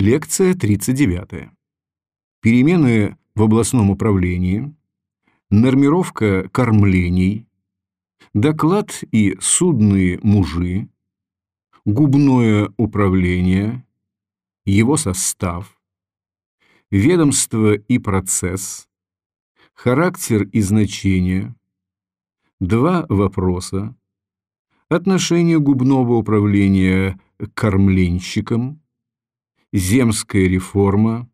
Лекция 39. Перемены в областном управлении, нормировка кормлений, доклад и судные мужи, губное управление, его состав, ведомство и процесс, характер и значение, два вопроса, отношение губного управления к кормленщикам, земская реформа,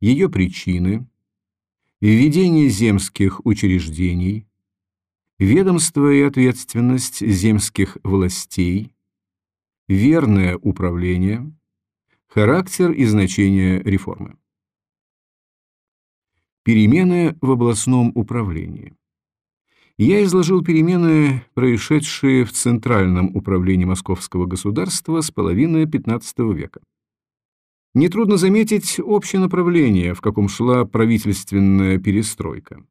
ее причины, введение земских учреждений, ведомство и ответственность земских властей, верное управление, характер и значение реформы. Перемены в областном управлении. Я изложил перемены, происшедшие в Центральном управлении Московского государства с половины XV века. Нетрудно заметить общее направление, в каком шла правительственная перестройка.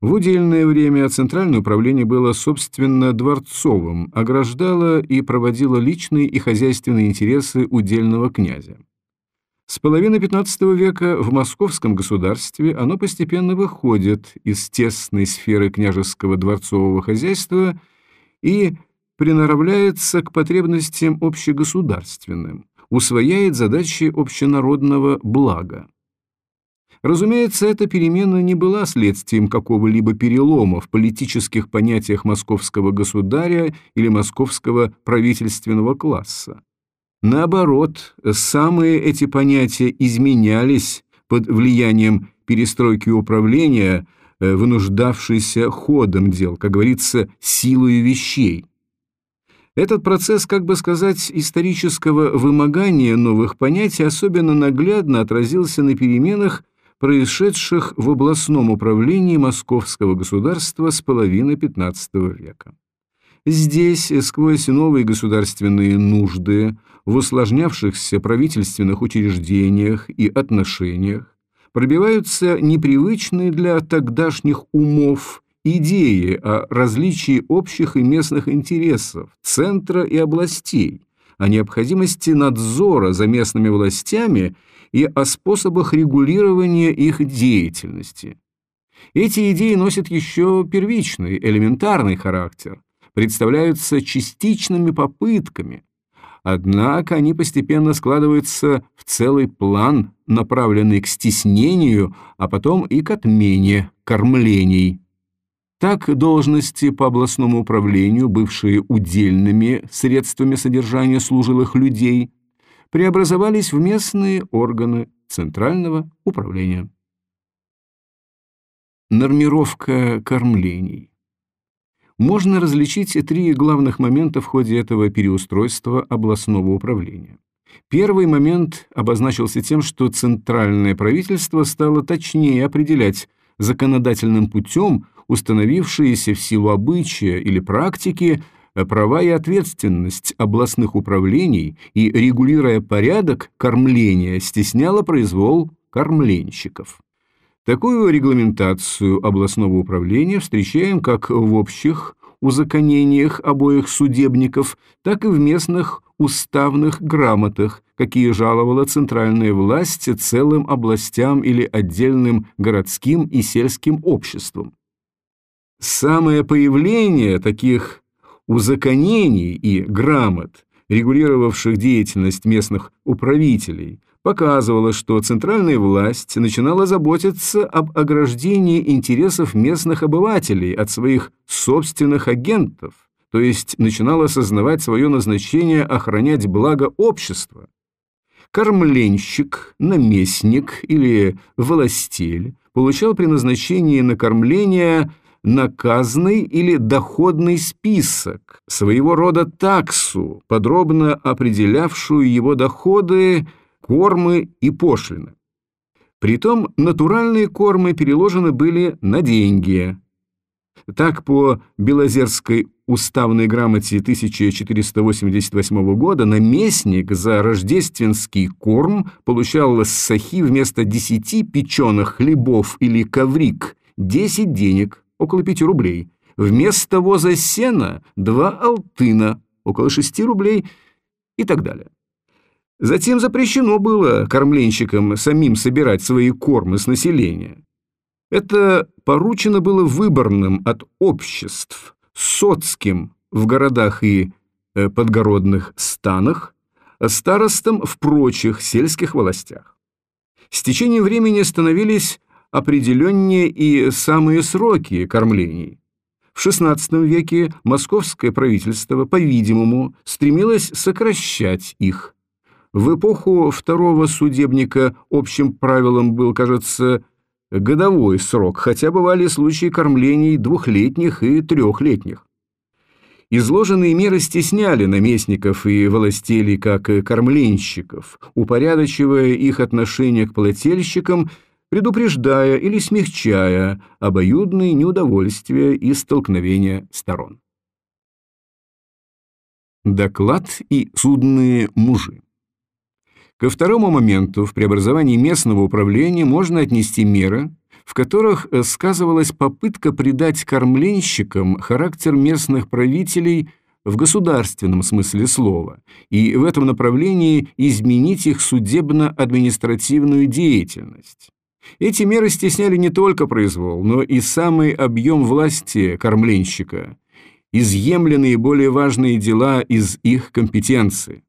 В удельное время Центральное управление было, собственно, дворцовым, ограждало и проводило личные и хозяйственные интересы удельного князя. С половины XV века в московском государстве оно постепенно выходит из тесной сферы княжеского дворцового хозяйства и приноравливается к потребностям общегосударственным, усвояет задачи общенародного блага. Разумеется, эта перемена не была следствием какого-либо перелома в политических понятиях московского государя или московского правительственного класса. Наоборот, самые эти понятия изменялись под влиянием перестройки управления, э, вынуждавшейся ходом дел, как говорится, силой вещей. Этот процесс, как бы сказать, исторического вымогания новых понятий особенно наглядно отразился на переменах, происшедших в областном управлении московского государства с половины XV века. Здесь, сквозь новые государственные нужды, в усложнявшихся правительственных учреждениях и отношениях, пробиваются непривычные для тогдашних умов идеи о различии общих и местных интересов, центра и областей, о необходимости надзора за местными властями и о способах регулирования их деятельности. Эти идеи носят еще первичный, элементарный характер, представляются частичными попытками, однако они постепенно складываются в целый план, направленный к стеснению, а потом и к отмене кормлений. Так должности по областному управлению, бывшие удельными средствами содержания служилых людей, преобразовались в местные органы Центрального управления. Нормировка кормлений. Можно различить три главных момента в ходе этого переустройства областного управления. Первый момент обозначился тем, что центральное правительство стало точнее определять законодательным путем установившиеся в силу обычая или практики э, права и ответственность областных управлений и, регулируя порядок кормления, стесняла произвол кормленщиков. Такую регламентацию областного управления встречаем как в общих узаконениях обоих судебников, так и в местных уставных грамотах, какие жаловала центральная власть целым областям или отдельным городским и сельским обществам. Самое появление таких узаконений и грамот, регулировавших деятельность местных управителей, показывало, что центральная власть начинала заботиться об ограждении интересов местных обывателей от своих собственных агентов, то есть начинала осознавать свое назначение охранять благо общества. Кормленщик, наместник или властель получал при назначении на кормление – наказный или доходный список, своего рода таксу, подробно определявшую его доходы, кормы и пошлины. Притом натуральные кормы переложены были на деньги. Так, по Белозерской уставной грамоте 1488 года наместник за рождественский корм получал с сахи вместо 10 печеных хлебов или коврик 10 денег, около 5 рублей. Вместо воза сена – два алтына, около 6 рублей и так далее. Затем запрещено было кормленщикам самим собирать свои кормы с населения. Это поручено было выборным от обществ, соцким в городах и э, подгородных станах, старостам в прочих сельских властях. С течением времени становились определеннее и самые сроки кормлений. В XVI веке московское правительство, по-видимому, стремилось сокращать их. В эпоху второго судебника общим правилом был, кажется, годовой срок, хотя бывали случаи кормлений двухлетних и трехлетних. Изложенные меры стесняли наместников и властелей как кормленщиков, упорядочивая их отношение к плательщикам – предупреждая или смягчая обоюдные неудовольствия и столкновения сторон. Доклад и судные мужи. Ко второму моменту в преобразовании местного управления можно отнести меры, в которых сказывалась попытка придать кормленщикам характер местных правителей в государственном смысле слова и в этом направлении изменить их судебно-административную деятельность. Эти меры стесняли не только произвол, но и самый объем власти кормленщика, изъемленные более важные дела из их компетенции.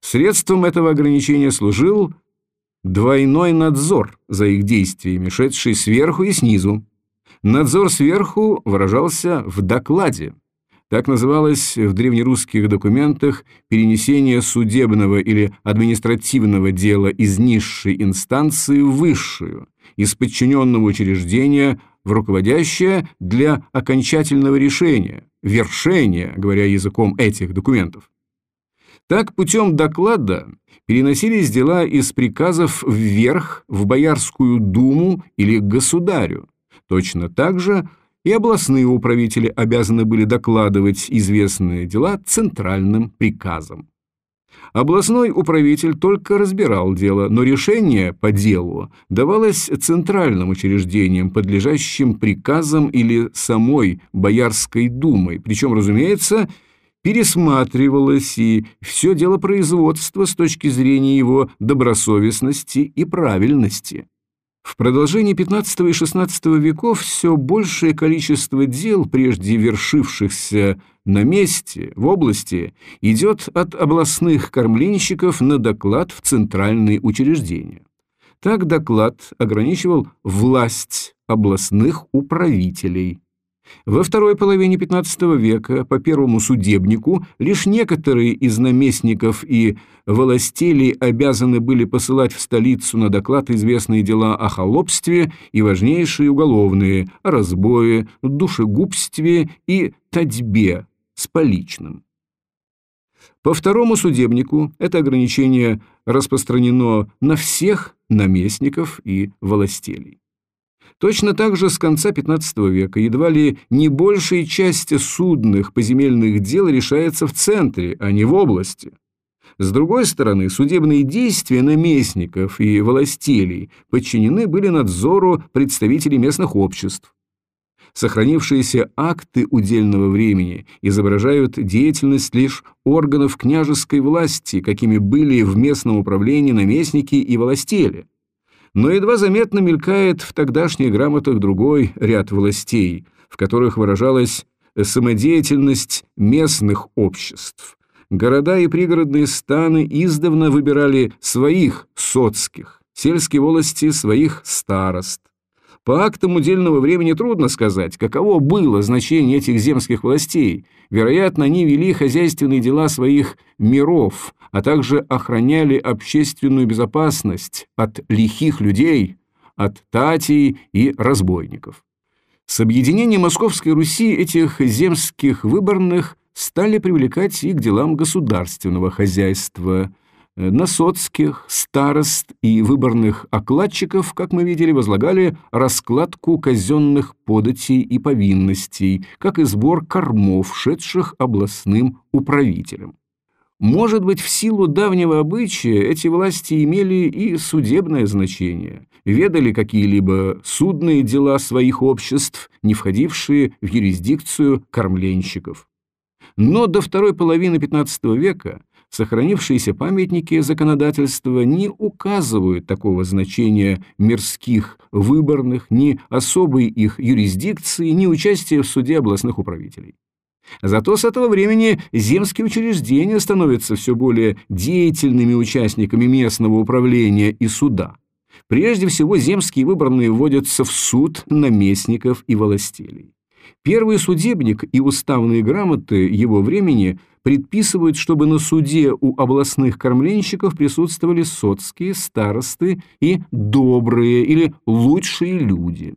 Средством этого ограничения служил двойной надзор за их действиями, шедший сверху и снизу. Надзор сверху выражался в докладе. Так называлось в древнерусских документах перенесение судебного или административного дела из низшей инстанции в высшую, из подчиненного учреждения в руководящее для окончательного решения, вершения, говоря языком этих документов. Так путем доклада переносились дела из приказов вверх в Боярскую думу или к государю. Точно так же – и областные управители обязаны были докладывать известные дела центральным приказом. Областной управитель только разбирал дело, но решение по делу давалось центральным учреждениям, подлежащим приказам или самой Боярской думой, причем, разумеется, пересматривалось и все дело производства с точки зрения его добросовестности и правильности. В продолжении XV и XVI веков все большее количество дел, прежде вершившихся на месте, в области, идет от областных кормленщиков на доклад в центральные учреждения. Так доклад ограничивал власть областных управителей – во второй половине XV века по первому судебнику лишь некоторые из наместников и властелей обязаны были посылать в столицу на доклад известные дела о холопстве и важнейшие уголовные – о разбое, душегубстве и татьбе с поличным. По второму судебнику это ограничение распространено на всех наместников и властелей. Точно так же с конца XV века едва ли не большая часть судных поземельных дел решается в центре, а не в области. С другой стороны, судебные действия наместников и властелей подчинены были надзору представителей местных обществ. Сохранившиеся акты удельного времени изображают деятельность лишь органов княжеской власти, какими были в местном управлении наместники и властели но едва заметно мелькает в тогдашних грамотах другой ряд властей, в которых выражалась самодеятельность местных обществ. Города и пригородные станы издавна выбирали своих соцких, сельские волости своих старост. По актам удельного времени трудно сказать, каково было значение этих земских властей. Вероятно, они вели хозяйственные дела своих миров, а также охраняли общественную безопасность от лихих людей, от татей и разбойников. С объединением Московской Руси этих земских выборных стали привлекать и к делам государственного хозяйства. Насоцких, старост и выборных окладчиков, как мы видели, возлагали раскладку казенных податей и повинностей, как и сбор кормов, шедших областным управителям. Может быть, в силу давнего обычая эти власти имели и судебное значение, ведали какие-либо судные дела своих обществ, не входившие в юрисдикцию кормленщиков. Но до второй половины XV века сохранившиеся памятники законодательства не указывают такого значения мирских выборных, ни особой их юрисдикции, ни участия в суде областных управителей. Зато с этого времени земские учреждения становятся все более деятельными участниками местного управления и суда. Прежде всего, земские выборные вводятся в суд наместников и властелей. Первый судебник и уставные грамоты его времени предписывают, чтобы на суде у областных кормленщиков присутствовали соцкие, старосты и добрые или лучшие люди.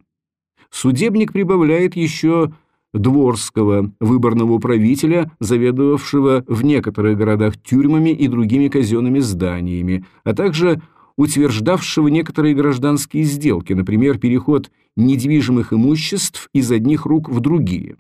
Судебник прибавляет еще дворского выборного управителя, заведовавшего в некоторых городах тюрьмами и другими казенными зданиями, а также утверждавшего некоторые гражданские сделки, например, переход недвижимых имуществ из одних рук в другие.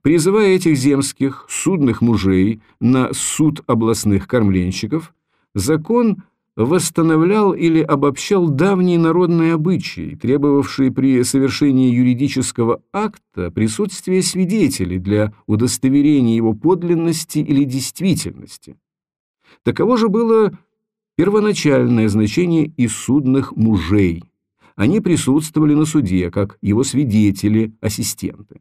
Призывая этих земских судных мужей на суд областных кормленщиков, закон восстановлял или обобщал давние народные обычаи, требовавшие при совершении юридического акта присутствия свидетелей для удостоверения его подлинности или действительности. Таково же было первоначальное значение и судных мужей. Они присутствовали на суде, как его свидетели, ассистенты.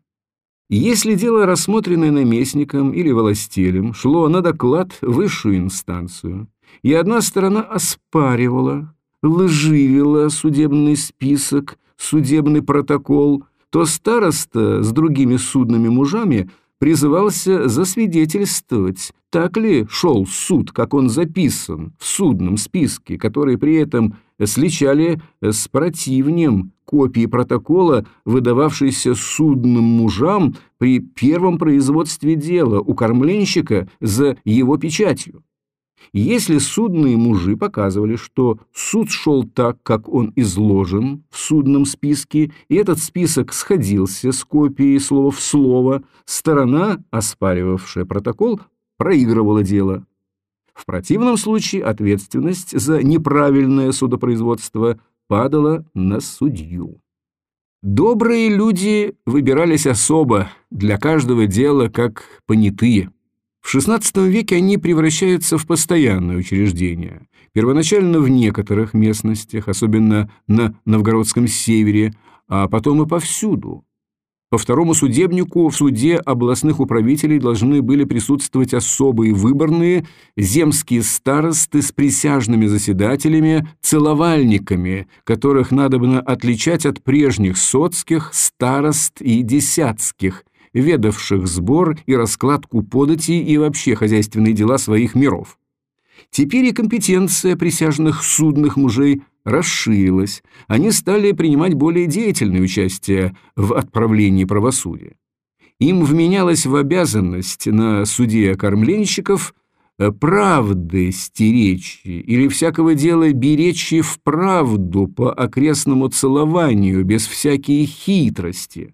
Если дело, рассмотренное наместником или властелем, шло на доклад в высшую инстанцию, и одна сторона оспаривала, лживила судебный список, судебный протокол, то староста с другими судными мужами – призывался засвидетельствовать, так ли шел суд, как он записан в судном списке, который при этом сличали с противнем копии протокола, выдававшейся судным мужам при первом производстве дела у кормленщика за его печатью. Если судные мужи показывали, что суд шел так, как он изложен в судном списке, и этот список сходился с копией слова в слово, сторона, оспаривавшая протокол, проигрывала дело. В противном случае ответственность за неправильное судопроизводство падала на судью. Добрые люди выбирались особо для каждого дела как понятые. В XVI веке они превращаются в постоянное учреждение. Первоначально в некоторых местностях, особенно на Новгородском севере, а потом и повсюду. По второму судебнику в суде областных управителей должны были присутствовать особые выборные земские старосты с присяжными заседателями, целовальниками, которых надо было отличать от прежних соцких, старост и десятских – ведавших сбор и раскладку податей и вообще хозяйственные дела своих миров. Теперь и компетенция присяжных судных мужей расширилась, они стали принимать более деятельное участие в отправлении правосудия. Им вменялось в обязанность на суде кормленщиков правды стеречь или всякого дела беречь в правду по окрестному целованию без всякой хитрости.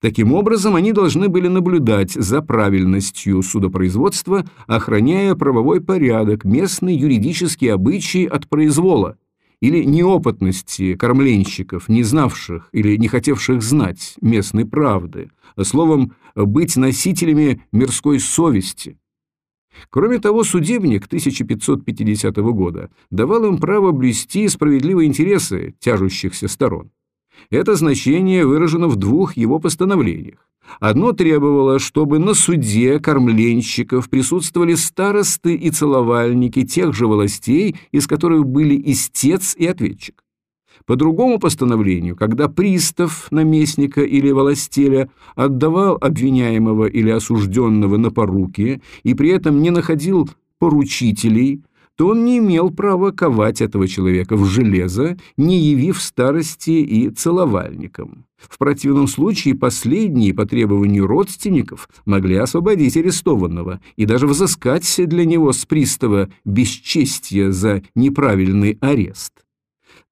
Таким образом, они должны были наблюдать за правильностью судопроизводства, охраняя правовой порядок, местные юридические обычаи от произвола или неопытности кормленщиков, не знавших или не хотевших знать местной правды, словом, быть носителями мирской совести. Кроме того, судебник 1550 года давал им право блюсти справедливые интересы тяжущихся сторон. Это значение выражено в двух его постановлениях. Одно требовало, чтобы на суде кормленщиков присутствовали старосты и целовальники тех же властей, из которых были истец и ответчик. По другому постановлению, когда пристав, наместника или властеля отдавал обвиняемого или осужденного на поруки и при этом не находил поручителей, то он не имел права ковать этого человека в железо, не явив старости и целовальникам. В противном случае последние по требованию родственников могли освободить арестованного и даже взыскать для него с пристава бесчестия за неправильный арест.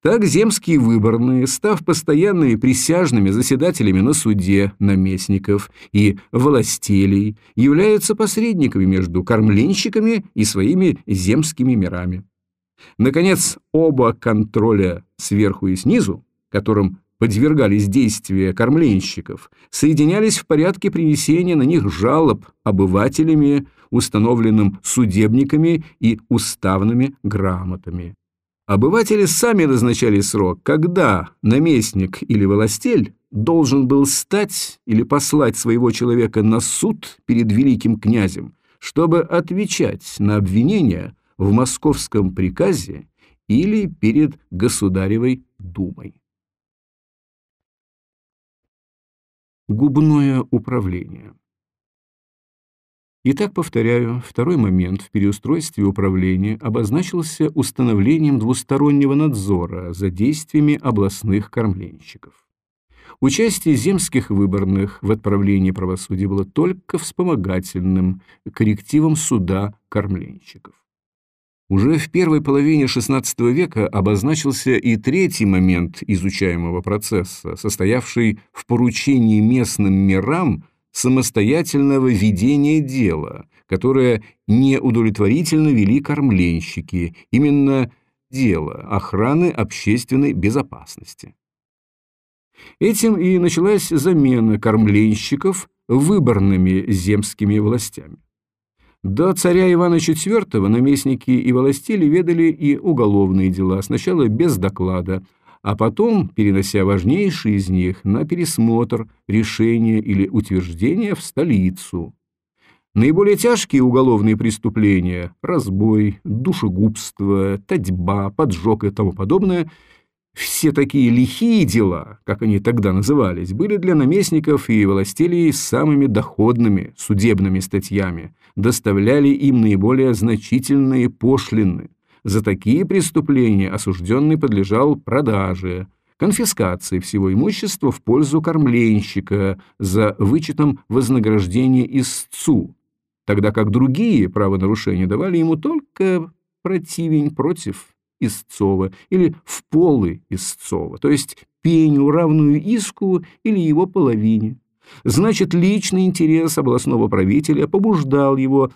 Так земские выборные, став постоянными присяжными заседателями на суде наместников и властелей, являются посредниками между кормленщиками и своими земскими мирами. Наконец, оба контроля сверху и снизу, которым подвергались действия кормленщиков, соединялись в порядке принесения на них жалоб обывателями, установленным судебниками и уставными грамотами. Обыватели сами назначали срок, когда наместник или властель должен был стать или послать своего человека на суд перед великим князем, чтобы отвечать на обвинения в московском приказе или перед государевой думой. Губное управление Итак, повторяю, второй момент в переустройстве управления обозначился установлением двустороннего надзора за действиями областных кормленщиков. Участие земских выборных в отправлении правосудия было только вспомогательным коррективом суда кормленщиков. Уже в первой половине XVI века обозначился и третий момент изучаемого процесса, состоявший в поручении местным мирам самостоятельного ведения дела, которое неудовлетворительно вели кормленщики, именно дело охраны общественной безопасности. Этим и началась замена кормленщиков выборными земскими властями. До царя Ивана IV наместники и властели ведали и уголовные дела, сначала без доклада, а потом перенося важнейшие из них на пересмотр, решение или утверждение в столицу. Наиболее тяжкие уголовные преступления – разбой, душегубство, татьба, поджог и тому подобное – все такие лихие дела, как они тогда назывались, были для наместников и властелей самыми доходными судебными статьями, доставляли им наиболее значительные пошлины. За такие преступления осужденный подлежал продаже, конфискации всего имущества в пользу кормленщика за вычетом вознаграждения истцу, тогда как другие правонарушения давали ему только противень против истцова или в полы истцова, то есть пеню, равную иску или его половине. Значит, личный интерес областного правителя побуждал его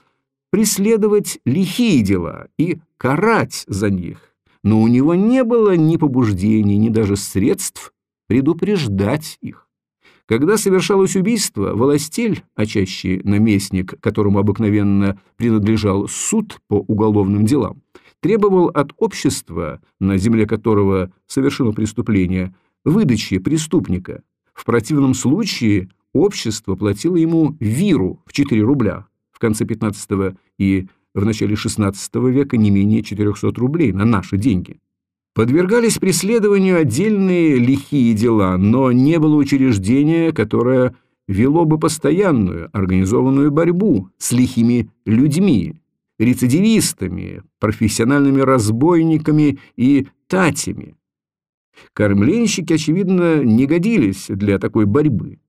преследовать лихие дела и карать за них, но у него не было ни побуждений, ни даже средств предупреждать их. Когда совершалось убийство, властель, а чаще наместник, которому обыкновенно принадлежал суд по уголовным делам, требовал от общества, на земле которого совершено преступление, выдачи преступника. В противном случае общество платило ему виру в 4 рубля, конце 15 и в начале 16 века не менее 400 рублей на наши деньги. Подвергались преследованию отдельные лихие дела, но не было учреждения, которое вело бы постоянную организованную борьбу с лихими людьми, рецидивистами, профессиональными разбойниками и татями. Кормленщики, очевидно, не годились для такой борьбы.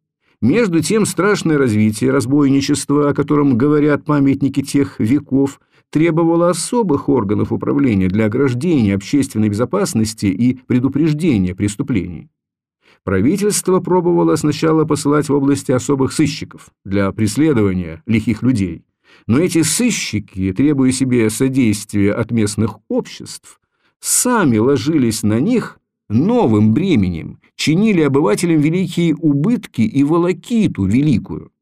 Между тем страшное развитие разбойничества, о котором говорят памятники тех веков, требовало особых органов управления для ограждения общественной безопасности и предупреждения преступлений. Правительство пробовало сначала посылать в области особых сыщиков для преследования лихих людей. Но эти сыщики, требуя себе содействия от местных обществ, сами ложились на них новым бременем, чинили обывателям великие убытки и волокиту великую.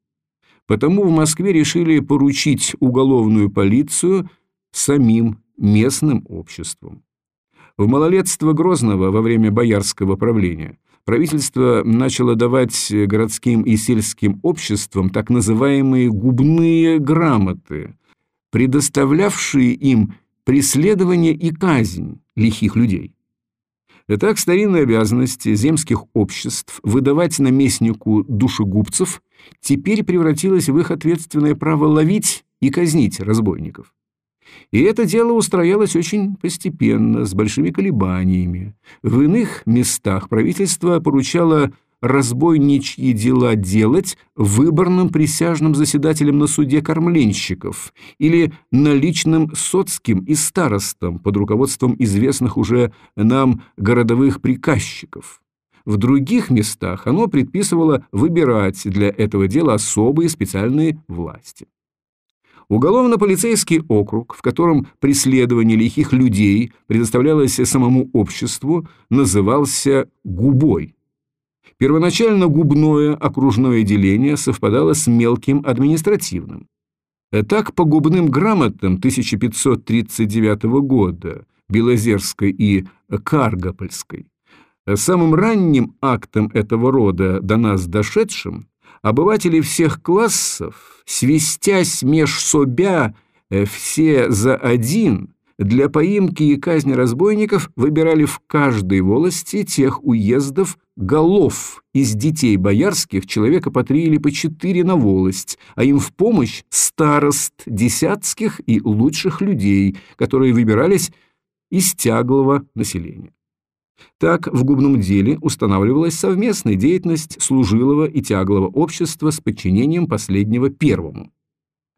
Потому в Москве решили поручить уголовную полицию самим местным обществом. В малолетство Грозного во время боярского правления правительство начало давать городским и сельским обществам так называемые губные грамоты, предоставлявшие им преследование и казнь лихих людей. Итак, старинная обязанность земских обществ выдавать наместнику душегубцев теперь превратилась в их ответственное право ловить и казнить разбойников. И это дело устроялось очень постепенно, с большими колебаниями. В иных местах правительство поручало разбойничьи дела делать выборным присяжным заседателям на суде кормленщиков или наличным соцким и старостам под руководством известных уже нам городовых приказчиков. В других местах оно предписывало выбирать для этого дела особые специальные власти. Уголовно-полицейский округ, в котором преследование лихих людей предоставлялось самому обществу, назывался «губой». Первоначально губное окружное деление совпадало с мелким административным. Так, по губным грамотам 1539 года Белозерской и Каргопольской, самым ранним актом этого рода до нас дошедшим, обыватели всех классов, свистясь меж собя э, все за один, для поимки и казни разбойников выбирали в каждой волости тех уездов голов из детей боярских, человека по три или по четыре на волость, а им в помощь старост десятских и лучших людей, которые выбирались из тяглого населения. Так, в губном деле устанавливалась совместная деятельность служилого и тяглого общества с подчинением последнего первому.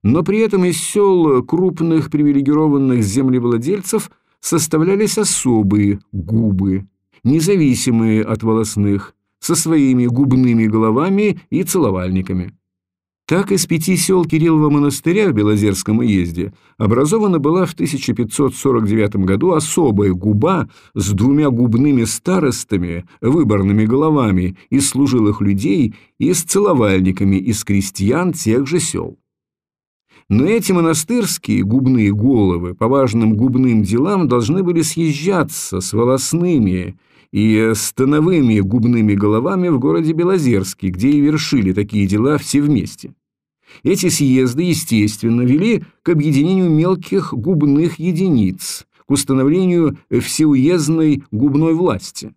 Но при этом из сел крупных привилегированных землевладельцев составлялись особые губы, независимые от волосных, со своими губными головами и целовальниками. Так из пяти сел Кириллова монастыря в Белозерском уезде образована была в 1549 году особая губа с двумя губными старостами, выборными головами из служилых людей и с целовальниками из крестьян тех же сел. Но эти монастырские губные головы по важным губным делам должны были съезжаться с волосными и становыми губными головами в городе Белозерске, где и вершили такие дела все вместе. Эти съезды, естественно, вели к объединению мелких губных единиц, к установлению всеуездной губной власти.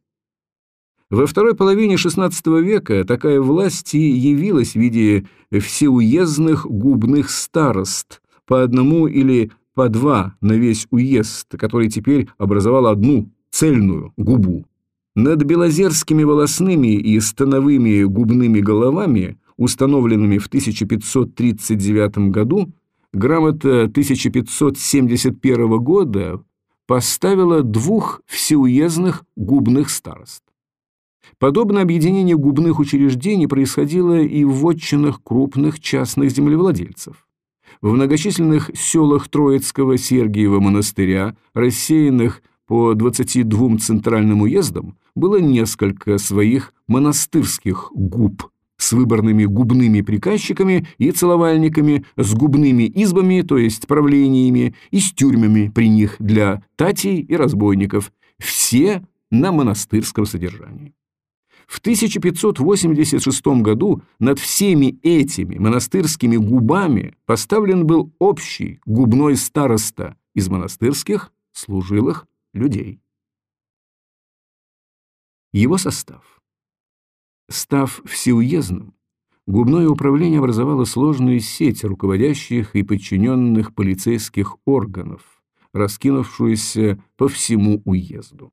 Во второй половине XVI века такая власть и явилась в виде всеуездных губных старост, по одному или по два на весь уезд, который теперь образовал одну цельную губу. Над белозерскими волосными и становыми губными головами, установленными в 1539 году, грамота 1571 года поставила двух всеуездных губных старост. Подобное объединение губных учреждений происходило и в вотчинах крупных частных землевладельцев. В многочисленных селах Троицкого Сергиева монастыря, рассеянных по 22 центральным уездам, было несколько своих монастырских губ с выборными губными приказчиками и целовальниками, с губными избами, то есть правлениями, и с тюрьмами при них для татей и разбойников, все на монастырском содержании. В 1586 году над всеми этими монастырскими губами поставлен был общий губной староста из монастырских служилых людей. Его состав. Став всеуездным, губное управление образовало сложную сеть руководящих и подчиненных полицейских органов, раскинувшуюся по всему уезду.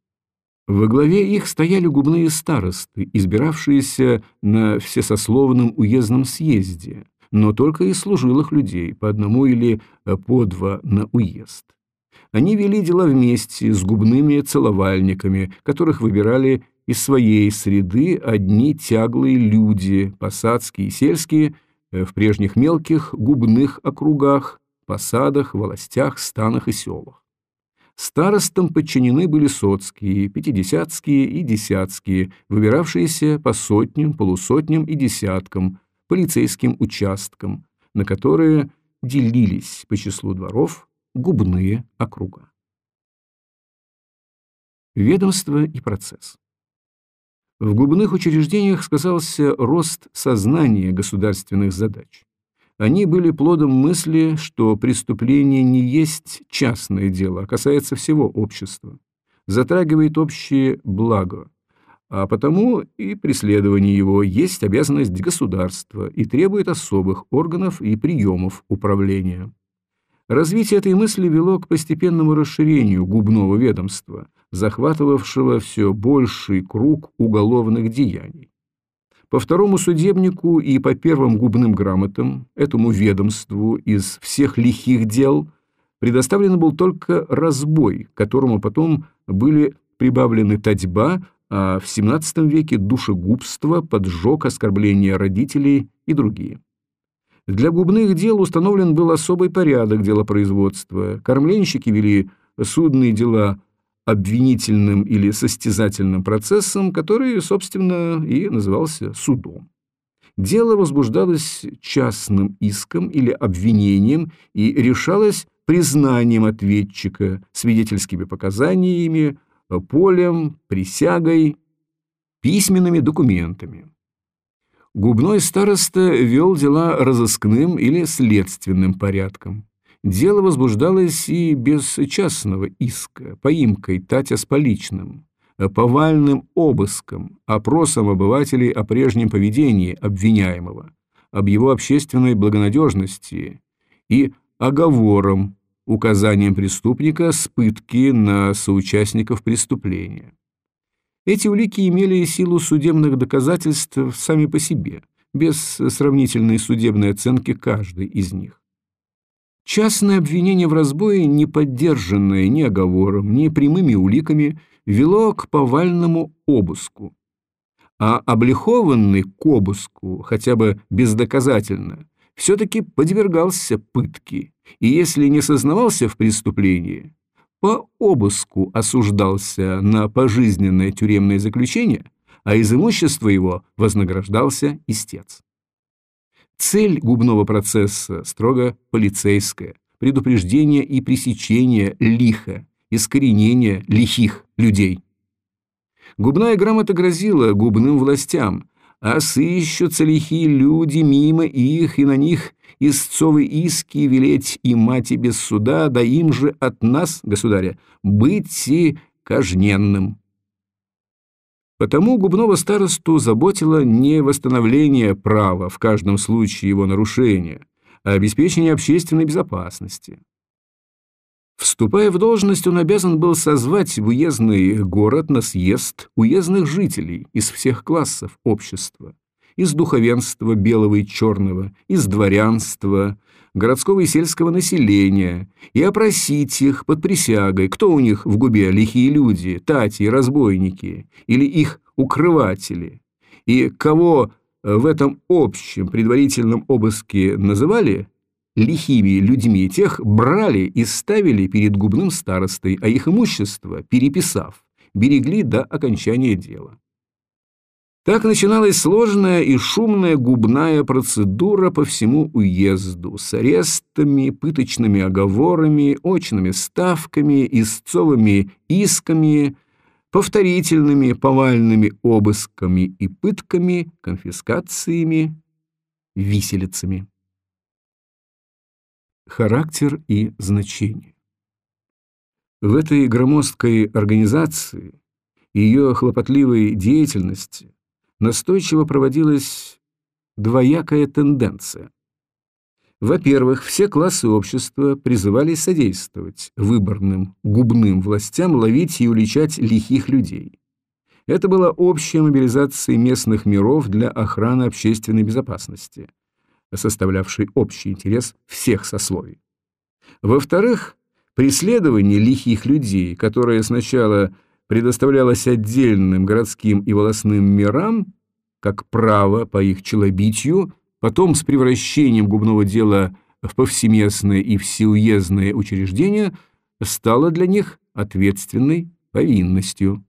Во главе их стояли губные старосты, избиравшиеся на всесословном уездном съезде, но только из служилых людей, по одному или по два на уезд. Они вели дела вместе с губными целовальниками, которых выбирали из своей среды одни тяглые люди, посадские и сельские, э, в прежних мелких губных округах, посадах, волостях, станах и селах. Старостам подчинены были соцкие, пятидесятские и десятские, выбиравшиеся по сотням, полусотням и десяткам, полицейским участкам, на которые делились по числу дворов губные округа. Ведомство и процесс. В губных учреждениях сказался рост сознания государственных задач. Они были плодом мысли, что преступление не есть частное дело, а касается всего общества, затрагивает общее благо, а потому и преследование его есть обязанность государства и требует особых органов и приемов управления. Развитие этой мысли вело к постепенному расширению губного ведомства, захватывавшего все больший круг уголовных деяний. По второму судебнику и по первым губным грамотам этому ведомству из всех лихих дел предоставлен был только разбой, которому потом были прибавлены татьба, а в XVII веке душегубство, поджог, оскорбление родителей и другие. Для губных дел установлен был особый порядок делопроизводства. Кормленщики вели судные дела обвинительным или состязательным процессом, который, собственно, и назывался судом. дело возбуждалось частным иском или обвинением и решалось признанием ответчика, свидетельскими показаниями, полем, присягой, письменными документами. Губной староста вел дела разыскным или следственным порядком. Дело возбуждалось и без частного иска, поимкой Татя с поличным, повальным обыском, опросом обывателей о прежнем поведении обвиняемого, об его общественной благонадежности и оговором, указанием преступника с пытки на соучастников преступления. Эти улики имели силу судебных доказательств сами по себе, без сравнительной судебной оценки каждой из них. Частное обвинение в разбое, не поддержанное ни оговором, ни прямыми уликами, вело к повальному обыску. А облихованный к обыску, хотя бы бездоказательно, все-таки подвергался пытке, и если не сознавался в преступлении, по обыску осуждался на пожизненное тюремное заключение, а из имущества его вознаграждался истец. Цель губного процесса строго полицейская – предупреждение и пресечение лиха, искоренение лихих людей. Губная грамота грозила губным властям, а сыщутся лихие люди мимо их, и на них истцовы иски велеть и мать без суда, да им же от нас, государя, быть и кажненным. Потому губного старосту заботило не восстановление права в каждом случае его нарушения, а обеспечение общественной безопасности. Вступая в должность, он обязан был созвать в уездный город на съезд уездных жителей из всех классов общества, из духовенства белого и черного, из дворянства, городского и сельского населения, и опросить их под присягой, кто у них в губе лихие люди, тати, разбойники, или их укрыватели, и кого в этом общем предварительном обыске называли лихими людьми, тех брали и ставили перед губным старостой, а их имущество, переписав, берегли до окончания дела. Так начиналась сложная и шумная губная процедура по всему уезду с арестами, пыточными оговорами, очными ставками, истцовыми исками, повторительными повальными обысками и пытками, конфискациями, виселицами. Характер и значение. В этой громоздкой организации ее хлопотливой деятельности настойчиво проводилась двоякая тенденция. Во-первых, все классы общества призывали содействовать выборным губным властям ловить и уличать лихих людей. Это была общая мобилизация местных миров для охраны общественной безопасности, составлявшей общий интерес всех сословий. Во-вторых, преследование лихих людей, которое сначала предоставлялось отдельным городским и волосным мирам, как право по их челобитию, потом с превращением губного дела в повсеместное и всеуездное учреждение, стало для них ответственной повинностью.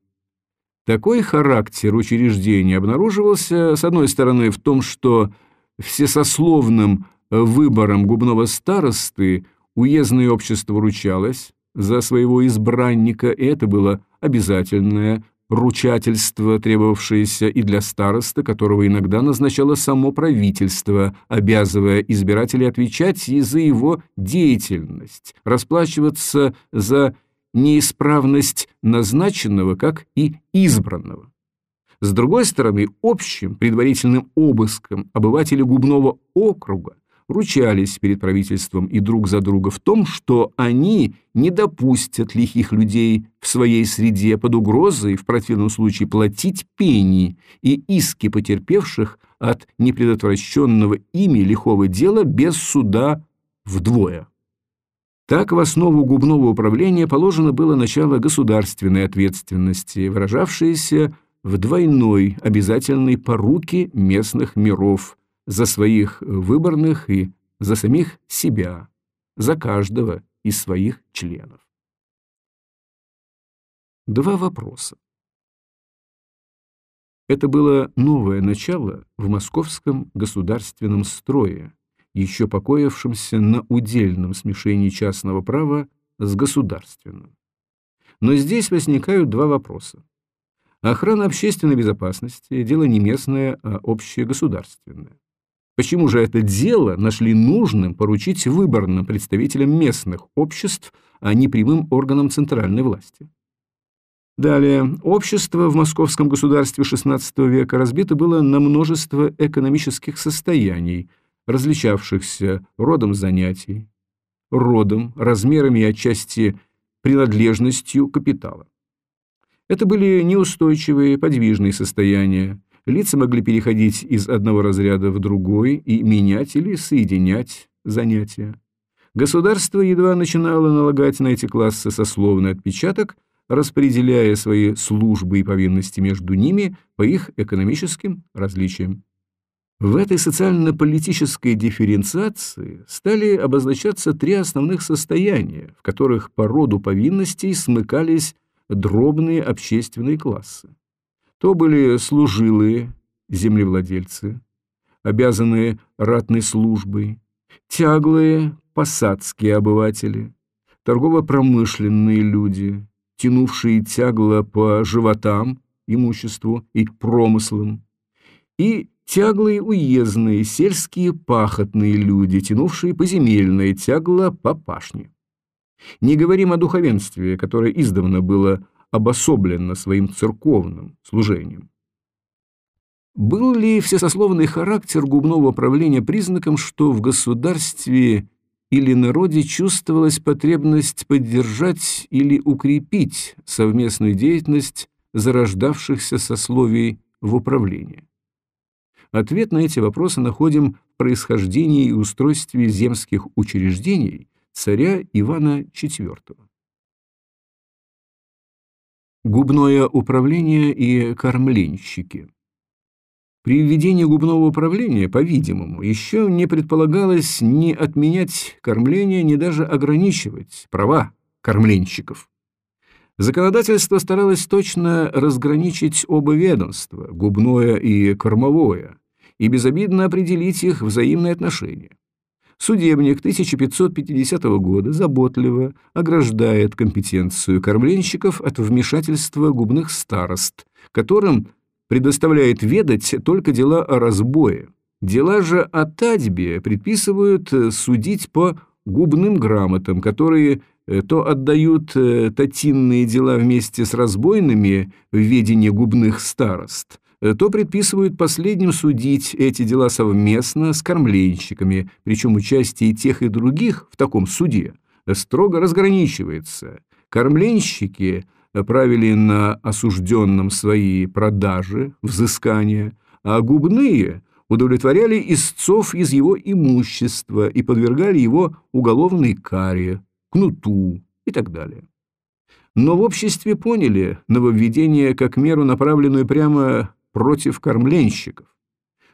Такой характер учреждения обнаруживался, с одной стороны, в том, что всесословным выбором губного старосты уездное общество ручалось за своего избранника, и это было обязательное ручательство, требовавшееся и для староста, которого иногда назначало само правительство, обязывая избирателей отвечать и за его деятельность, расплачиваться за неисправность назначенного, как и избранного. С другой стороны, общим предварительным обыском обыватели губного округа ручались перед правительством и друг за друга в том, что они не допустят лихих людей в своей среде под угрозой в противном случае платить пени и иски потерпевших от непредотвращенного ими лихого дела без суда вдвое. Так в основу губного управления положено было начало государственной ответственности, выражавшееся в двойной обязательной поруке местных миров – за своих выборных и за самих себя, за каждого из своих членов. Два вопроса. Это было новое начало в московском государственном строе, еще покоившемся на удельном смешении частного права с государственным. Но здесь возникают два вопроса. Охрана общественной безопасности – дело не местное, а общегосударственное. Почему же это дело нашли нужным поручить выборным представителям местных обществ, а не прямым органам центральной власти? Далее, общество в московском государстве XVI века разбито было на множество экономических состояний, различавшихся родом занятий, родом, размерами и отчасти принадлежностью капитала. Это были неустойчивые, подвижные состояния. Лица могли переходить из одного разряда в другой и менять или соединять занятия. Государство едва начинало налагать на эти классы сословный отпечаток, распределяя свои службы и повинности между ними по их экономическим различиям. В этой социально-политической дифференциации стали обозначаться три основных состояния, в которых по роду повинностей смыкались дробные общественные классы. То были служилые, землевладельцы, обязанные ратной службой, тяглые, посадские обыватели, торгово-промышленные люди, тянувшие тягло по животам, имуществу и промыслам, и тяглые уездные, сельские пахотные люди, тянувшие поземельное тягло по пашне. Не говорим о духовенстве, которое издавна было обособлено своим церковным служением. Был ли всесословный характер губного правления признаком, что в государстве или народе чувствовалась потребность поддержать или укрепить совместную деятельность зарождавшихся сословий в управлении? Ответ на эти вопросы находим в происхождении и устройстве земских учреждений царя Ивана IV. Губное управление и кормленщики При введении губного управления, по-видимому, еще не предполагалось ни отменять кормление, ни даже ограничивать права кормленщиков. Законодательство старалось точно разграничить оба ведомства, губное и кормовое, и безобидно определить их взаимные отношения. Судебник 1550 года заботливо ограждает компетенцию кормленщиков от вмешательства губных старост, которым предоставляет ведать только дела о разбое. Дела же о татьбе предписывают судить по губным грамотам, которые э, то отдают э, татинные дела вместе с разбойными в ведение губных старост, Э, то предписывают последним судить эти дела совместно с кормленщиками, причем участие тех и других в таком суде строго разграничивается. Кормленщики правили на осужденном свои продажи, взыскания, а губные удовлетворяли истцов из его имущества и подвергали его уголовной каре, кнуту и так далее. Но в обществе поняли нововведение как меру, направленную прямо против кормленщиков.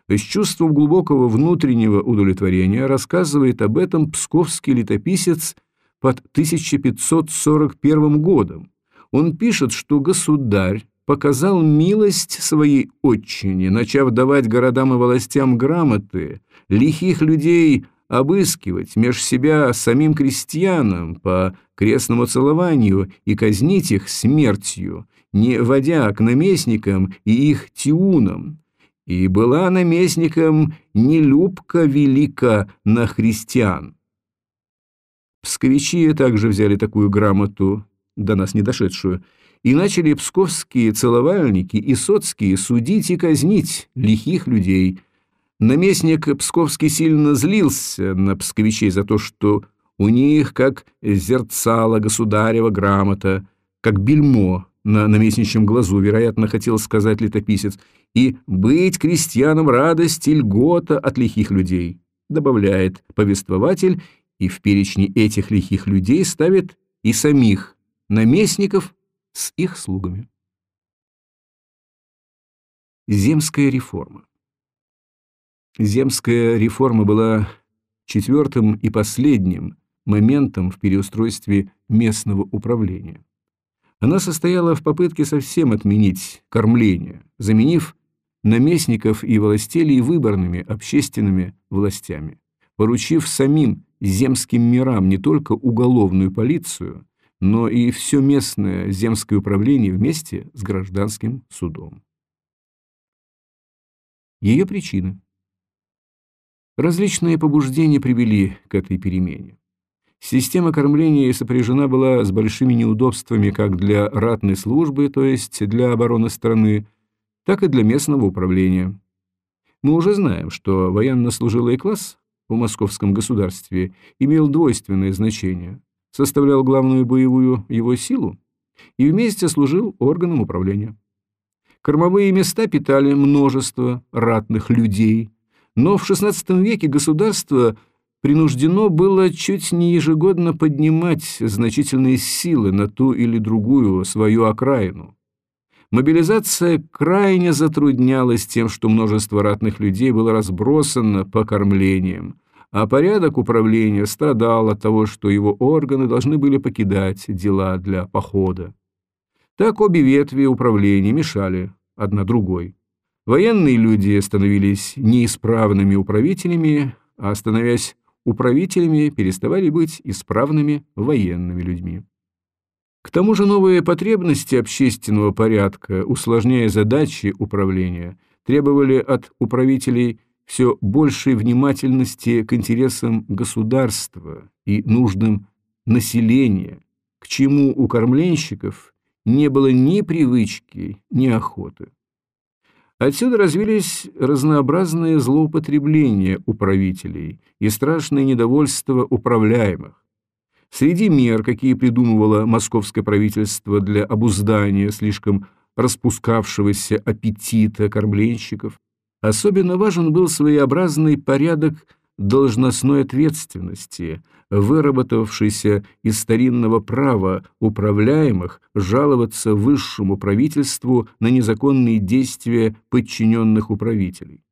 То есть чувством глубокого внутреннего удовлетворения рассказывает об этом псковский летописец под 1541 годом. Он пишет, что государь показал милость своей отчине, начав давать городам и властям грамоты, лихих людей обыскивать меж себя самим крестьянам по крестному целованию и казнить их смертью, не водя к наместникам и их тиунам, и была наместником не любка велика на христиан. Псковичи также взяли такую грамоту, до нас не дошедшую, и начали псковские целовальники и соцкие судить и казнить лихих людей. Наместник Псковский сильно злился на псковичей за то, что у них, как зерцало государева грамота, как бельмо на наместничьем глазу, вероятно, хотел сказать летописец, и «быть крестьянам радость и льгота от лихих людей», добавляет повествователь, и в перечне этих лихих людей ставит и самих наместников с их слугами. Земская реформа Земская реформа была четвертым и последним моментом в переустройстве местного управления. Она состояла в попытке совсем отменить кормление, заменив наместников и властелей выборными общественными властями, поручив самим земским мирам не только уголовную полицию, но и все местное земское управление вместе с гражданским судом. Ее причины. Различные побуждения привели к этой перемене. Система кормления сопряжена была с большими неудобствами как для ратной службы, то есть для обороны страны, так и для местного управления. Мы уже знаем, что военнослужилый класс в московском государстве имел двойственное значение, составлял главную боевую его силу и вместе служил органом управления. Кормовые места питали множество ратных людей, но в XVI веке государство принуждено было чуть не ежегодно поднимать значительные силы на ту или другую свою окраину. Мобилизация крайне затруднялась тем, что множество ратных людей было разбросано по кормлениям, а порядок управления страдал от того, что его органы должны были покидать дела для похода. Так обе ветви управления мешали одна другой. Военные люди становились неисправными управителями, а становясь управителями, переставали быть исправными военными людьми. К тому же новые потребности общественного порядка, усложняя задачи управления, требовали от управителей все большей внимательности к интересам государства и нуждам населения, к чему у кормленщиков не было ни привычки, ни охоты. Отсюда развились разнообразные злоупотребления управителей и страшное недовольство управляемых. Среди мер, какие придумывало московское правительство для обуздания слишком распускавшегося аппетита кормленщиков, особенно важен был своеобразный порядок должностной ответственности, выработавшийся из старинного права управляемых жаловаться высшему правительству на незаконные действия подчиненных управителей.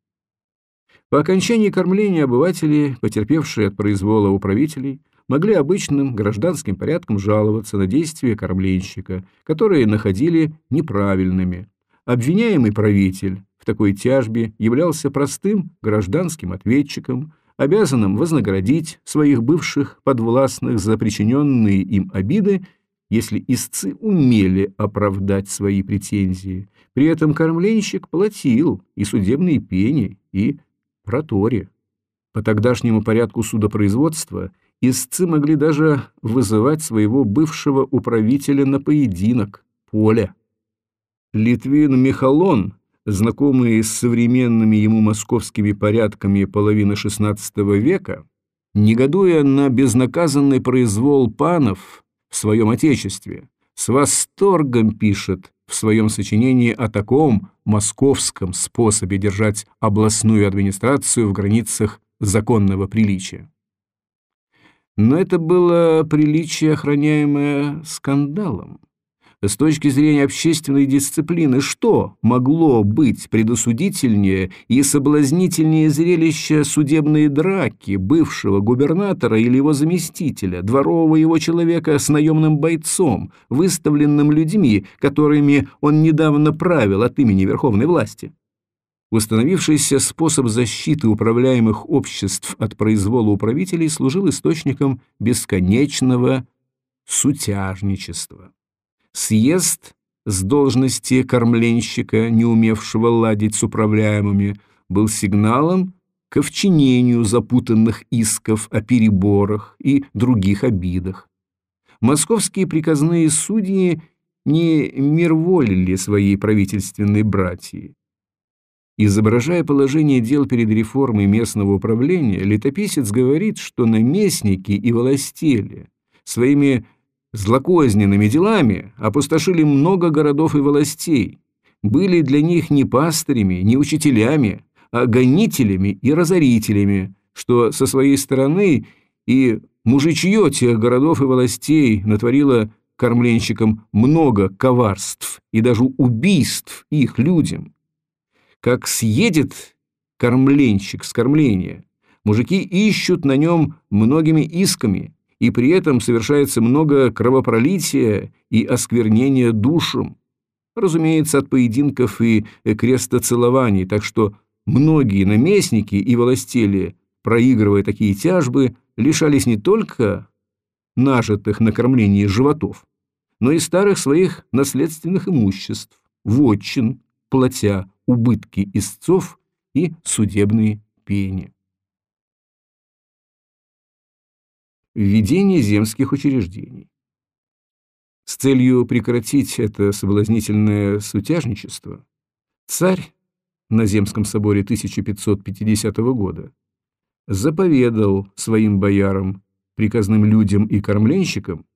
По окончании кормления обыватели, потерпевшие от произвола управителей, могли обычным гражданским порядком жаловаться на действия кормленщика, которые находили неправильными. Обвиняемый правитель в такой тяжбе являлся простым гражданским ответчиком, обязанным вознаградить своих бывших подвластных за причиненные им обиды, если истцы умели оправдать свои претензии. При этом кормленщик платил и судебные пени, и проторе. По тогдашнему порядку судопроизводства – истцы могли даже вызывать своего бывшего управителя на поединок, поле. Литвин Михалон, знакомый с современными ему московскими порядками половины XVI века, негодуя на безнаказанный произвол панов в своем отечестве, с восторгом пишет в своем сочинении о таком московском способе держать областную администрацию в границах законного приличия. Но это было приличие, охраняемое скандалом. С точки зрения общественной дисциплины, что могло быть предосудительнее и соблазнительнее зрелища судебной драки бывшего губернатора или его заместителя, дворового его человека с наемным бойцом, выставленным людьми, которыми он недавно правил от имени верховной власти? Установившийся способ защиты управляемых обществ от произвола управителей служил источником бесконечного сутяжничества. Съезд с должности кормленщика, не умевшего ладить с управляемыми, был сигналом к вчинению запутанных исков о переборах и других обидах. Московские приказные судьи не мирволили своей правительственной братьи. Изображая положение дел перед реформой местного управления, летописец говорит, что наместники и властели своими злокозненными делами опустошили много городов и властей, были для них не пастырями, не учителями, а гонителями и разорителями, что со своей стороны и мужичье тех городов и властей натворило кормленщикам много коварств и даже убийств их людям. Как съедет кормленщик с кормления, мужики ищут на нем многими исками, и при этом совершается много кровопролития и осквернения душам. разумеется, от поединков и крестоцелований, так что многие наместники и властели, проигрывая такие тяжбы, лишались не только нажитых на кормлении животов, но и старых своих наследственных имуществ, вотчин, платя убытки истцов и судебные пени. Введение земских учреждений. С целью прекратить это соблазнительное сутяжничество, царь на Земском соборе 1550 года заповедал своим боярам, приказным людям и кормленщикам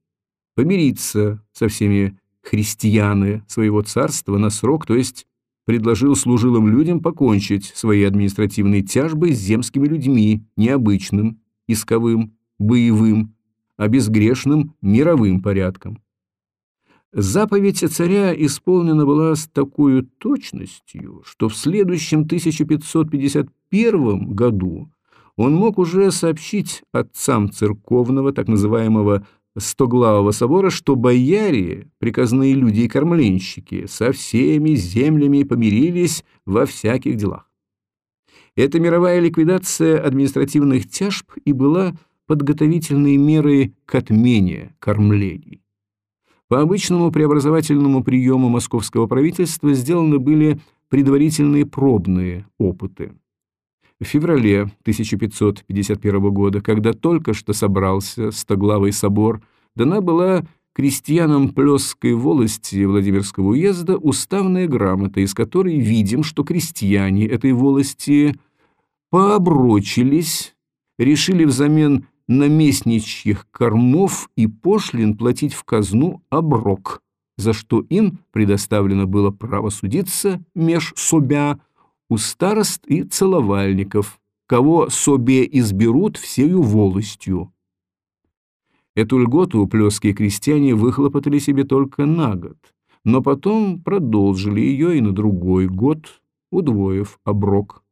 помириться со всеми христианы своего царства на срок, то есть предложил служилым людям покончить свои административные тяжбы с земскими людьми, необычным, исковым, боевым, а безгрешным мировым порядком. Заповедь царя исполнена была с такой точностью, что в следующем 1551 году он мог уже сообщить отцам церковного, так называемого Стоглавого собора, что бояре, приказные люди и кормленщики, со всеми землями помирились во всяких делах. Эта мировая ликвидация административных тяжб и была подготовительной мерой к отмене кормлений. По обычному преобразовательному приему московского правительства сделаны были предварительные пробные опыты. В феврале 1551 года, когда только что собрался Стоглавый собор, дана была крестьянам Плесской волости Владимирского уезда уставная грамота, из которой видим, что крестьяне этой волости пооброчились, решили взамен наместничьих кормов и пошлин платить в казну оброк, за что им предоставлено было право судиться меж собя, у старост и целовальников, кого собе изберут всею волостью. Эту льготу плеские крестьяне выхлопотали себе только на год, но потом продолжили ее и на другой год, удвоив оброк.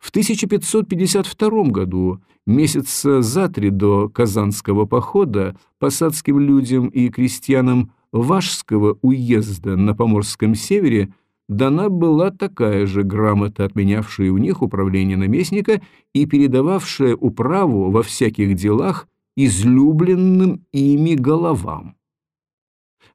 В 1552 году, месяца за три до Казанского похода, посадским людям и крестьянам Вашского уезда на Поморском севере дана была такая же грамота, отменявшая у них управление наместника и передававшая управу во всяких делах излюбленным ими головам.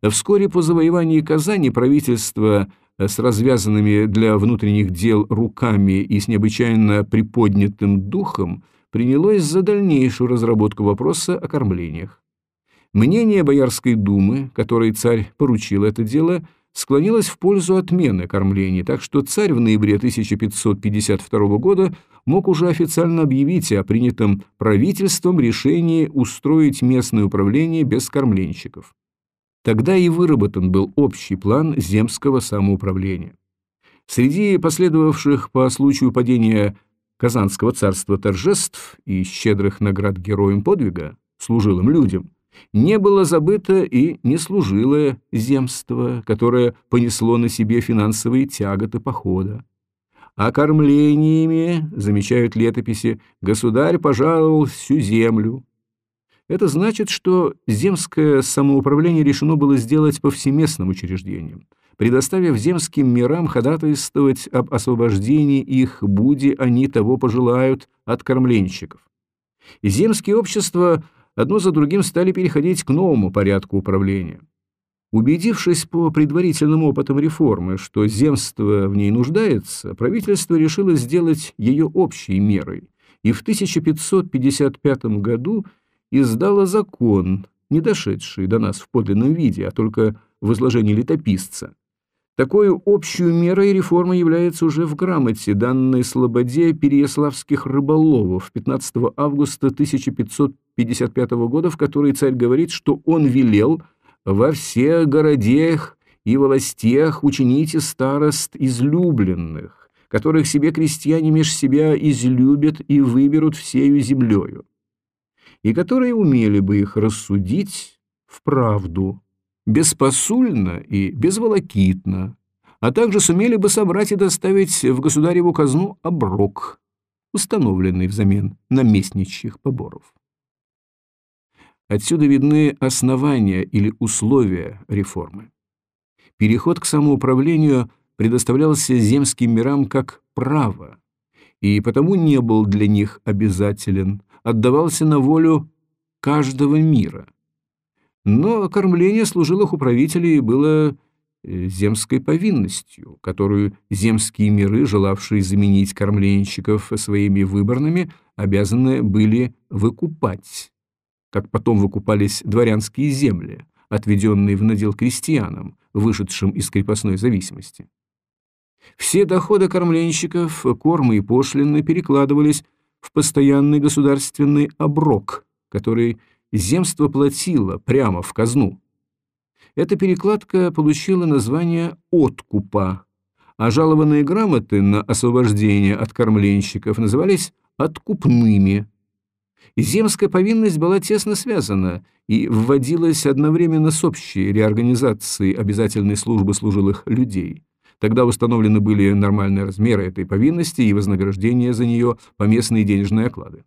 Вскоре по завоевании Казани правительство с развязанными для внутренних дел руками и с необычайно приподнятым духом принялось за дальнейшую разработку вопроса о кормлениях. Мнение Боярской думы, которой царь поручил это дело, склонилась в пользу отмены кормлений, так что царь в ноябре 1552 года мог уже официально объявить о принятом правительством решении устроить местное управление без кормленщиков. Тогда и выработан был общий план земского самоуправления. Среди последовавших по случаю падения Казанского царства торжеств и щедрых наград героям подвига, служилым людям, не было забыто и неслужилое земство, которое понесло на себе финансовые тяготы похода. А кормлениями, замечают летописи, государь пожаловал всю землю. Это значит, что земское самоуправление решено было сделать повсеместным учреждением, предоставив земским мирам ходатайствовать об освобождении их, буди они того пожелают, от кормленщиков. Земские общества одно за другим стали переходить к новому порядку управления. Убедившись по предварительным опытам реформы, что земство в ней нуждается, правительство решило сделать ее общей мерой и в 1555 году издало закон, не дошедший до нас в подлинном виде, а только в изложении летописца, такой общую мерой реформа является уже в грамоте, данной Слободе переяславских рыболовов 15 августа 1555 года, в которой царь говорит, что он велел во всех городах и властях учините старост излюбленных, которых себе крестьяне меж себя излюбят и выберут всею землею, и которые умели бы их рассудить в правду, беспосульно и безволокитно, а также сумели бы собрать и доставить в государеву казну оброк, установленный взамен наместничьих поборов. Отсюда видны основания или условия реформы. Переход к самоуправлению предоставлялся земским мирам как право, и потому не был для них обязателен, отдавался на волю каждого мира. Но кормление служилых управителей было э, земской повинностью, которую земские миры, желавшие заменить кормленщиков своими выборными, обязаны были выкупать, как потом выкупались дворянские земли, отведенные в надел крестьянам, вышедшим из крепостной зависимости. Все доходы кормленщиков, кормы и пошлины перекладывались в постоянный государственный оброк, который земство платило прямо в казну. Эта перекладка получила название «откупа», а жалованные грамоты на освобождение от кормленщиков назывались «откупными». Земская повинность была тесно связана и вводилась одновременно с общей реорганизацией обязательной службы служилых людей. Тогда установлены были нормальные размеры этой повинности и вознаграждение за нее по местные денежные оклады.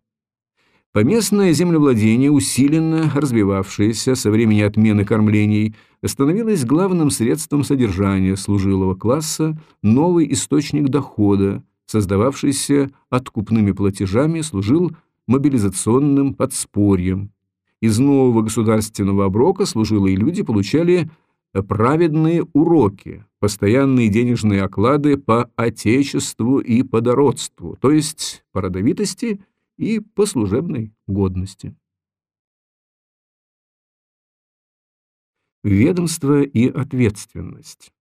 Поместное землевладение, усиленно развивавшееся со времени отмены кормлений, становилось главным средством содержания служилого класса, новый источник дохода, создававшийся откупными платежами, служил мобилизационным подспорьем. Из нового государственного оброка служилые люди получали праведные уроки, постоянные денежные оклады по отечеству и по дородству, то есть по родовитости и по служебной годности. Ведомство и ответственность.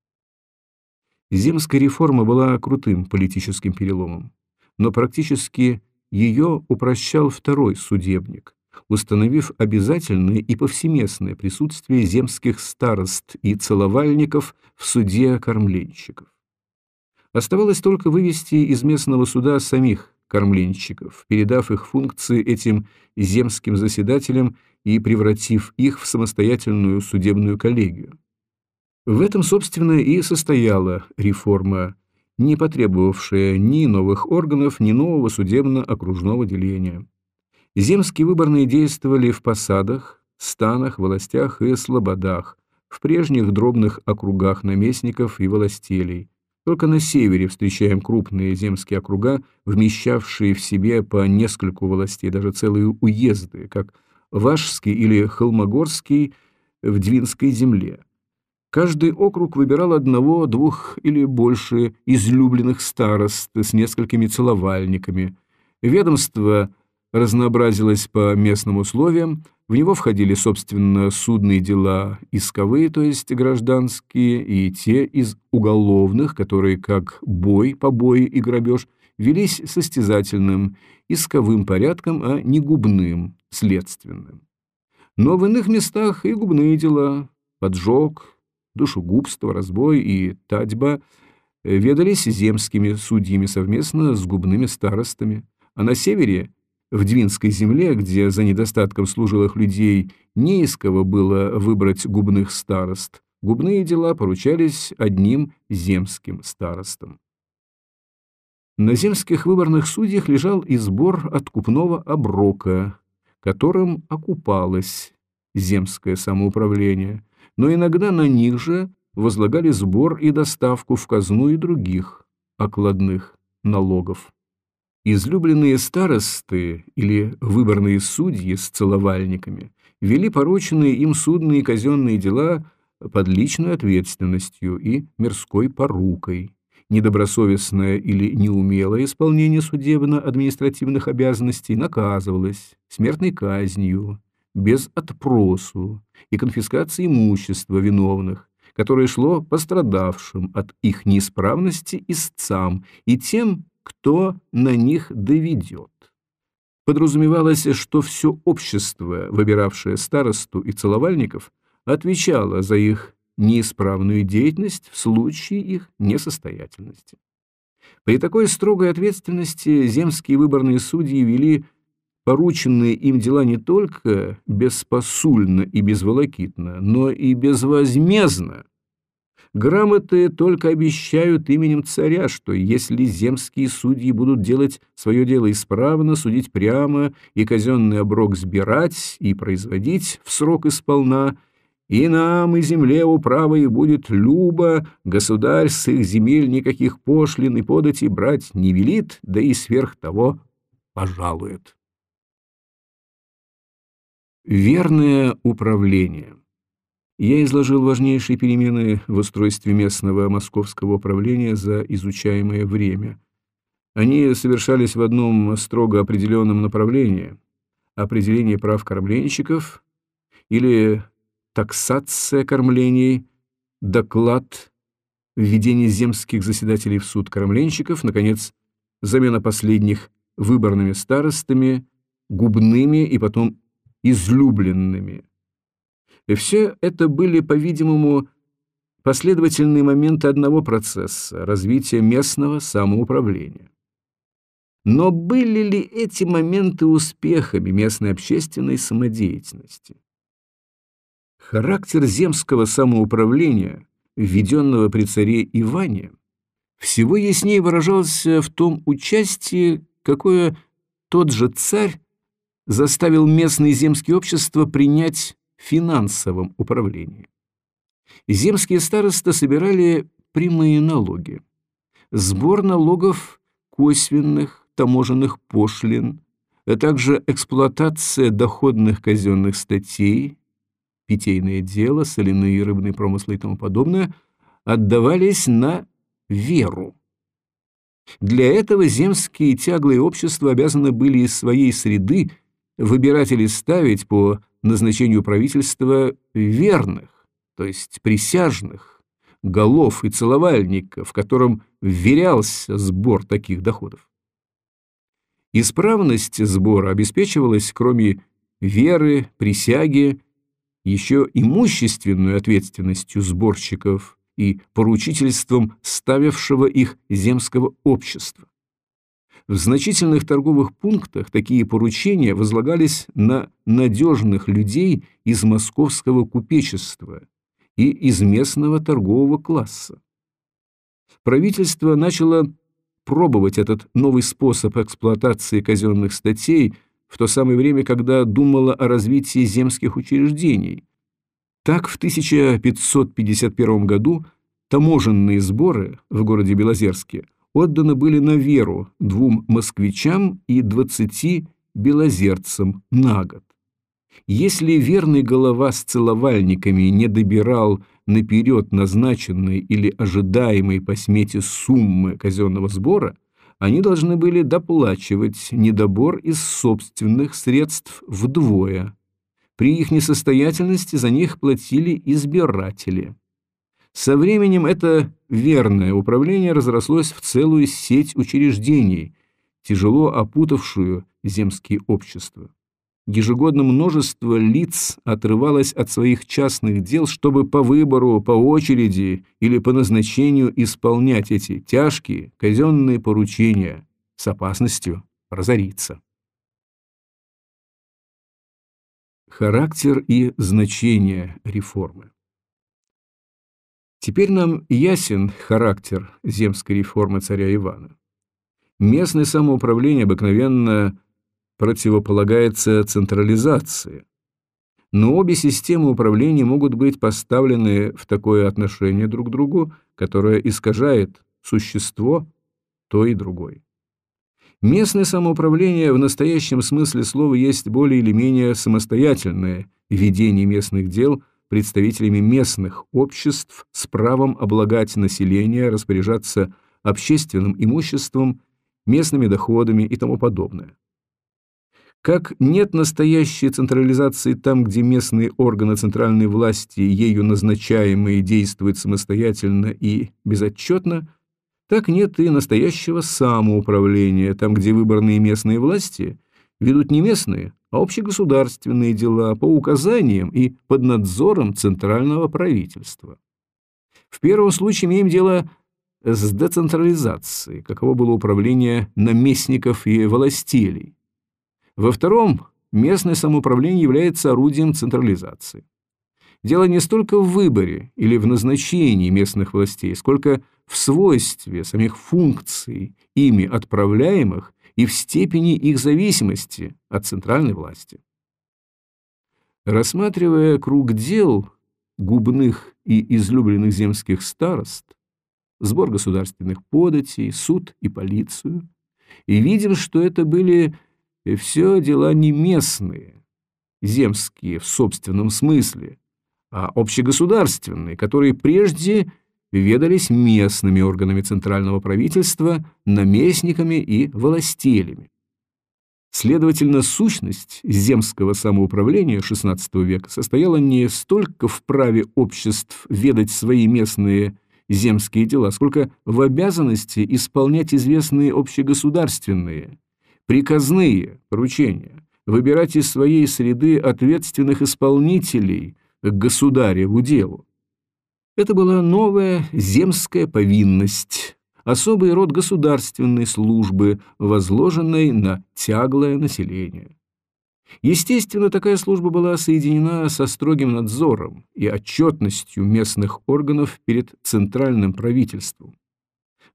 Земская реформа была крутым политическим переломом, но практически ее упрощал второй судебник, установив обязательное и повсеместное присутствие земских старост и целовальников в суде кормленщиков. Оставалось только вывести из местного суда самих кормленщиков, передав их функции этим земским заседателям и превратив их в самостоятельную судебную коллегию. В этом, собственно, и состояла реформа, не потребовавшая ни новых органов, ни нового судебно-окружного деления. Земские выборные действовали в посадах, станах, властях и слободах, в прежних дробных округах наместников и властелей, только на севере встречаем крупные земские округа, вмещавшие в себе по нескольку властей, даже целые уезды, как Вашский или Холмогорский в Двинской земле. Каждый округ выбирал одного, двух или больше излюбленных старост с несколькими целовальниками. Ведомство разнообразилось по местным условиям, в него входили, собственно, судные дела исковые, то есть гражданские, и те из уголовных, которые, как бой, побои и грабеж, велись состязательным, исковым порядком, а не губным, следственным. Но в иных местах и губные дела, поджог, душегубство, разбой и татьба ведались земскими судьями совместно с губными старостами, а на севере в Двинской земле, где за недостатком служилых людей не было выбрать губных старост, губные дела поручались одним земским старостам. На земских выборных судьях лежал и сбор откупного оброка, которым окупалось земское самоуправление, но иногда на них же возлагали сбор и доставку в казну и других окладных налогов. Излюбленные старосты или выборные судьи с целовальниками вели порученные им судные казенные дела под личной ответственностью и мирской порукой. Недобросовестное или неумелое исполнение судебно-административных обязанностей наказывалось смертной казнью, без отпросу и конфискации имущества виновных, которое шло пострадавшим от их неисправности истцам и тем, кто на них доведет. Подразумевалось, что все общество, выбиравшее старосту и целовальников, отвечало за их неисправную деятельность в случае их несостоятельности. При такой строгой ответственности земские выборные судьи вели порученные им дела не только беспосульно и безволокитно, но и безвозмездно, Грамоты только обещают именем царя, что если земские судьи будут делать свое дело исправно, судить прямо и казенный оброк сбирать и производить в срок исполна, и нам, и земле управа их будет любо, государь с их земель никаких пошлин и подати брать не велит, да и сверх того пожалует. Верное управление Я изложил важнейшие перемены в устройстве местного московского управления за изучаемое время. Они совершались в одном строго определенном направлении – определение прав кормленщиков или таксация кормлений, доклад, введение земских заседателей в суд кормленщиков, наконец, замена последних выборными старостами, губными и потом излюбленными. И все это были, по-видимому, последовательные моменты одного процесса – развития местного самоуправления. Но были ли эти моменты успехами местной общественной самодеятельности? Характер земского самоуправления, введенного при царе Иване, всего яснее выражался в том участии, какое тот же царь заставил местные земские общества принять финансовом управлении. Земские старосты собирали прямые налоги. Сбор налогов косвенных, таможенных пошлин, а также эксплуатация доходных казенных статей, питейное дело, соляные и рыбные промыслы и тому подобное, отдавались на веру. Для этого земские тяглые общества обязаны были из своей среды выбирать или ставить по назначению правительства верных, то есть присяжных, голов и целовальников, которым вверялся сбор таких доходов. Исправность сбора обеспечивалась, кроме веры, присяги, еще имущественную ответственностью сборщиков и поручительством ставившего их земского общества. В значительных торговых пунктах такие поручения возлагались на надежных людей из московского купечества и из местного торгового класса. Правительство начало пробовать этот новый способ эксплуатации казенных статей в то самое время, когда думало о развитии земских учреждений. Так, в 1551 году таможенные сборы в городе Белозерске отданы были на веру двум москвичам и двадцати белозерцам на год. Если верный голова с целовальниками не добирал наперед назначенной или ожидаемой по смете суммы казенного сбора, они должны были доплачивать недобор из собственных средств вдвое. При их несостоятельности за них платили избиратели. Со временем это верное управление разрослось в целую сеть учреждений, тяжело опутавшую земские общества. Ежегодно множество лиц отрывалось от своих частных дел, чтобы по выбору, по очереди или по назначению исполнять эти тяжкие казенные поручения с опасностью разориться. Характер и значение реформы Теперь нам ясен характер земской реформы царя Ивана. Местное самоуправление обыкновенно противополагается централизации. Но обе системы управления могут быть поставлены в такое отношение друг к другу, которое искажает существо той и другой. Местное самоуправление в настоящем смысле слова есть более или менее самостоятельное ведение местных дел представителями местных обществ с правом облагать население, распоряжаться общественным имуществом, местными доходами и тому подобное. Как нет настоящей централизации там, где местные органы центральной власти, ею назначаемые, действуют самостоятельно и безотчетно, так нет и настоящего самоуправления там, где выборные местные власти ведут не местные, а общегосударственные дела по указаниям и под надзором центрального правительства. В первом случае имеем дело с децентрализацией, каково было управление наместников и властелей. Во втором, местное самоуправление является орудием централизации. Дело не столько в выборе или в назначении местных властей, сколько в свойстве самих функций, ими отправляемых, и в степени их зависимости от центральной власти. Рассматривая круг дел, губных и излюбленных земских старост, сбор государственных податей, суд и полицию, и видим, что это были все дела не местные, земские в собственном смысле, а общегосударственные, которые прежде ведались местными органами центрального правительства, наместниками и властелями. Следовательно, сущность земского самоуправления XVI века состояла не столько в праве обществ ведать свои местные земские дела, сколько в обязанности исполнять известные общегосударственные, приказные поручения, выбирать из своей среды ответственных исполнителей к государеву делу. Это была новая земская повинность, особый род государственной службы, возложенной на тяглое население. Естественно, такая служба была соединена со строгим надзором и отчетностью местных органов перед центральным правительством.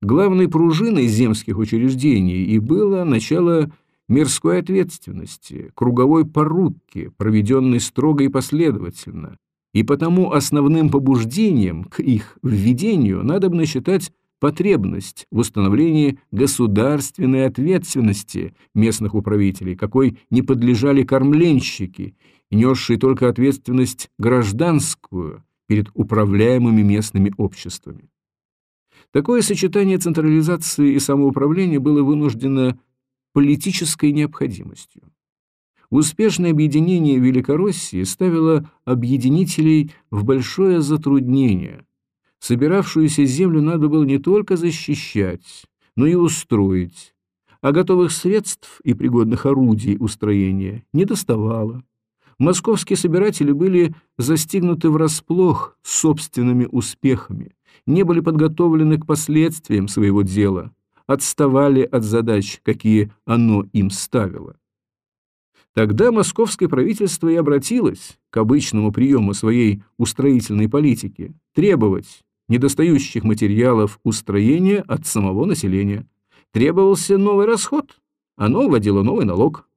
Главной пружиной земских учреждений и было начало мирской ответственности, круговой поруки, проведенной строго и последовательно, и потому основным побуждением к их введению надо бы считать потребность в установлении государственной ответственности местных управителей, какой не подлежали кормленщики, несшие только ответственность гражданскую перед управляемыми местными обществами. Такое сочетание централизации и самоуправления было вынуждено политической необходимостью. Успешное объединение Великороссии ставило объединителей в большое затруднение – Собиравшуюся землю надо было не только защищать, но и устроить, а готовых средств и пригодных орудий устроения не доставало. Московские собиратели были застигнуты врасплох собственными успехами, не были подготовлены к последствиям своего дела, отставали от задач, какие оно им ставило. Тогда московское правительство и обратилось к обычному приему своей устроительной политики – требовать недостающих материалов устроения от самого населения. Требовался новый расход, оно вводило новый налог.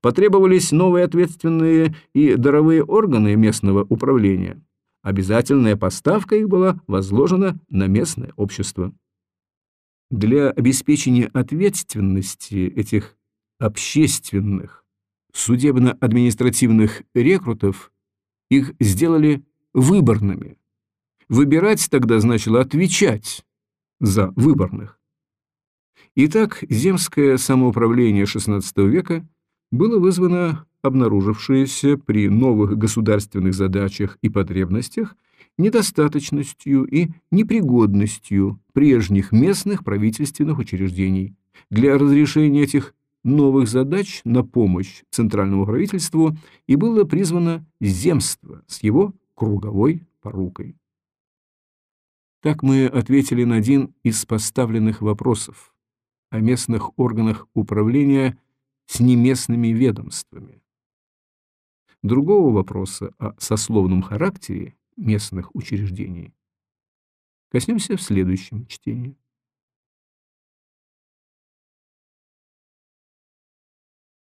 Потребовались новые ответственные и даровые органы местного управления. Обязательная поставка их была возложена на местное общество. Для обеспечения ответственности этих общественных судебно-административных рекрутов их сделали выборными, Выбирать тогда значило отвечать за выборных. Итак, земское самоуправление XVI века было вызвано обнаружившееся при новых государственных задачах и потребностях недостаточностью и непригодностью прежних местных правительственных учреждений. Для разрешения этих новых задач на помощь центральному правительству и было призвано земство с его круговой порукой. Так мы ответили на один из поставленных вопросов о местных органах управления с неместными ведомствами. Другого вопроса о сословном характере местных учреждений коснемся в следующем чтении.